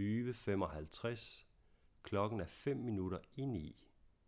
20.55. Klokken er 5 minutter i 9.